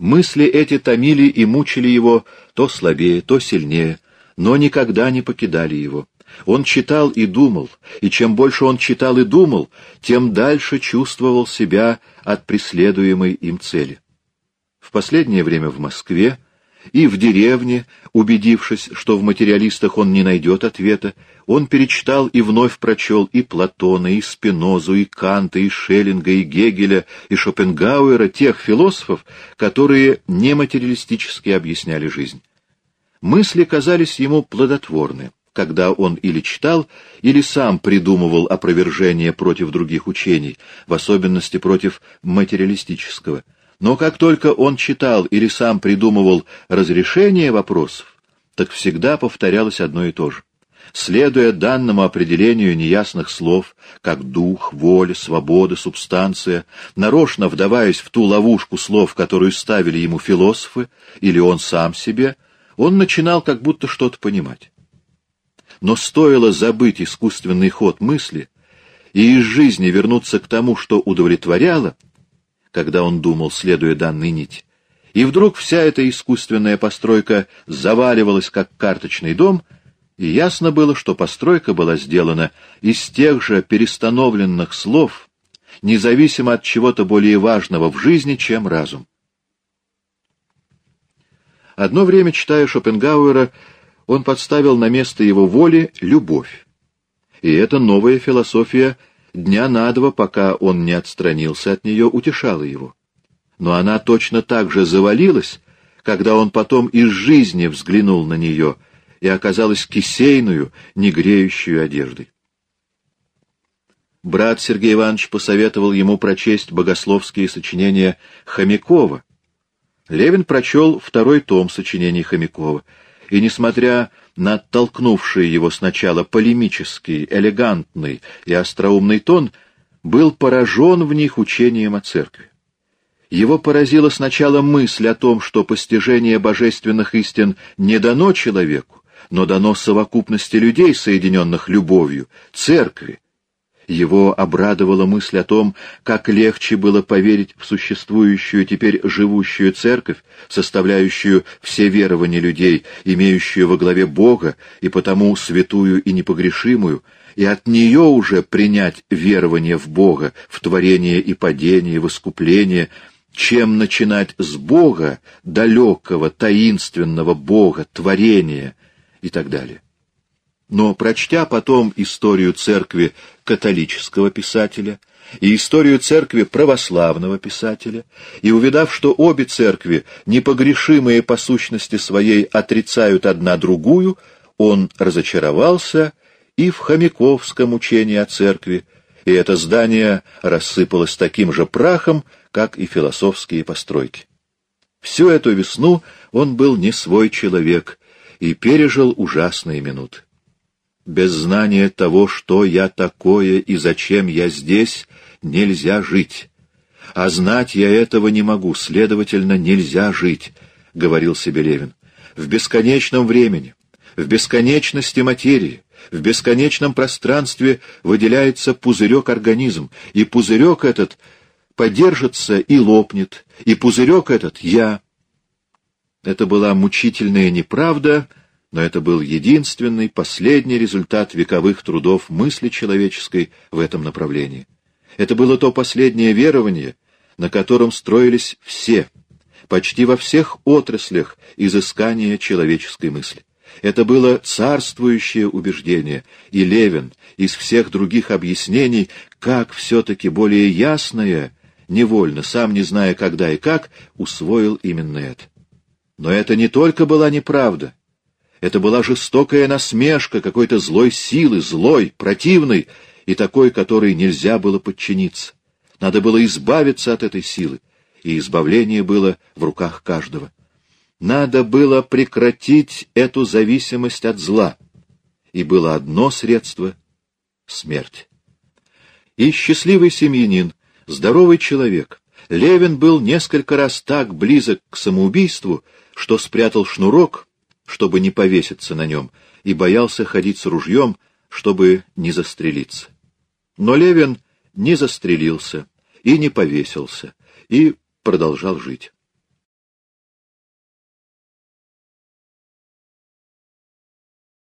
Мысли эти томили и мучили его то слабее, то сильнее, но никогда не покидали его. Он читал и думал, и чем больше он читал и думал, тем дальше чувствовал себя от преследуемой им цели. В последнее время в Москве и в деревне, убедившись, что в материалистах он не найдет ответа, он перечитал и вновь прочел и Платона, и Спинозу, и Канта, и Шеллинга, и Гегеля, и Шопенгауэра, тех философов, которые нематериалистически объясняли жизнь. Мысли казались ему плодотворны, когда он или читал, или сам придумывал опровержение против других учений, в особенности против материалистического – но как только он читал или сам придумывал разрешение вопросов, так всегда повторялось одно и то же. Следуя данному определению неясных слов, как дух, воля, свобода, субстанция, нарочно вдаваясь в ту ловушку слов, которую ставили ему философы, или он сам себе, он начинал как будто что-то понимать. Но стоило забыть искусственный ход мысли и из жизни вернуться к тому, что удовлетворяло, когда он думал, следуя данной нити. И вдруг вся эта искусственная постройка заваливалась, как карточный дом, и ясно было, что постройка была сделана из тех же перестановленных слов, независимо от чего-то более важного в жизни, чем разум. Одно время, читая Шопенгауэра, он подставил на место его воли любовь. И эта новая философия — дня на два, пока он не отстранился от нее, утешала его. Но она точно так же завалилась, когда он потом из жизни взглянул на нее и оказалась кисейную, негреющую одеждой. Брат Сергей Иванович посоветовал ему прочесть богословские сочинения Хомякова. Левин прочел второй том сочинений Хомякова, и, несмотря на оттолкнувший его сначала полемический, элегантный и остроумный тон, был поражен в них учением о церкви. Его поразила сначала мысль о том, что постижение божественных истин не дано человеку, но дано совокупности людей, соединенных любовью, церкви, его обрадовала мысль о том, как легче было поверить в существующую теперь живущую церковь, составляющую все верования людей, имеющую во главе Бога и потому святую и непогрешимую, и от нее уже принять верование в Бога, в творение и падение, в искупление, чем начинать с Бога, далекого, таинственного Бога, творения и так далее. Но, прочтя потом историю церкви католического писателя и историю церкви православного писателя, и увидав, что обе церкви, непогрешимые по сущности своей, отрицают одна другую, он разочаровался и в хомяковском учении о церкви, и это здание рассыпалось таким же прахом, как и философские постройки. Всю эту весну он был не свой человек и пережил ужасные минуты. Без знания того, что я такое и зачем я здесь, нельзя жить. А знать я этого не могу, следовательно, нельзя жить, — говорил себе Левин. В бесконечном времени, в бесконечности материи, в бесконечном пространстве выделяется пузырек-организм, и пузырек этот подержится и лопнет, и пузырек этот — я. Это была мучительная неправда — но это был единственный, последний результат вековых трудов мысли человеческой в этом направлении. Это было то последнее верование, на котором строились все, почти во всех отраслях изыскания человеческой мысли. Это было царствующее убеждение, и Левин из всех других объяснений, как все-таки более ясное, невольно, сам не зная когда и как, усвоил именно это. Но это не только была неправда, это была жестокая насмешка какой-то злой силы, злой, противной, и такой, которой нельзя было подчиниться. Надо было избавиться от этой силы, и избавление было в руках каждого. Надо было прекратить эту зависимость от зла, и было одно средство — смерть. И счастливый семьянин, здоровый человек, Левин был несколько раз так близок к самоубийству, что спрятал шнурок — чтобы не повеситься на нем, и боялся ходить с ружьем, чтобы не застрелиться. Но Левин не застрелился и не повесился, и продолжал жить.